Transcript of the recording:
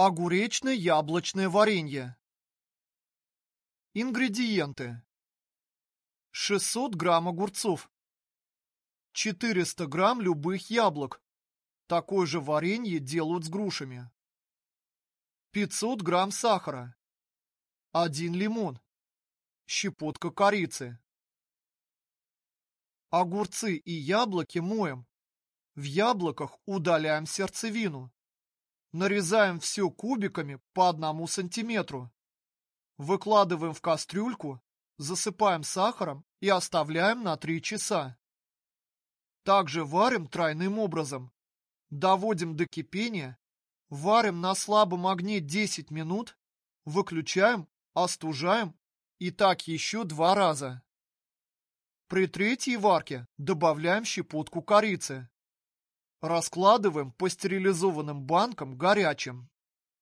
Огуречно-яблочное варенье. Ингредиенты. 600 грамм огурцов. 400 грамм любых яблок. Такое же варенье делают с грушами. 500 грамм сахара. 1 лимон. Щепотка корицы. Огурцы и яблоки моем. В яблоках удаляем сердцевину. Нарезаем все кубиками по одному сантиметру. Выкладываем в кастрюльку, засыпаем сахаром и оставляем на 3 часа. Также варим тройным образом. Доводим до кипения, варим на слабом огне 10 минут, выключаем, остужаем и так еще два раза. При третьей варке добавляем щепотку корицы. Раскладываем по стерилизованным банкам горячим.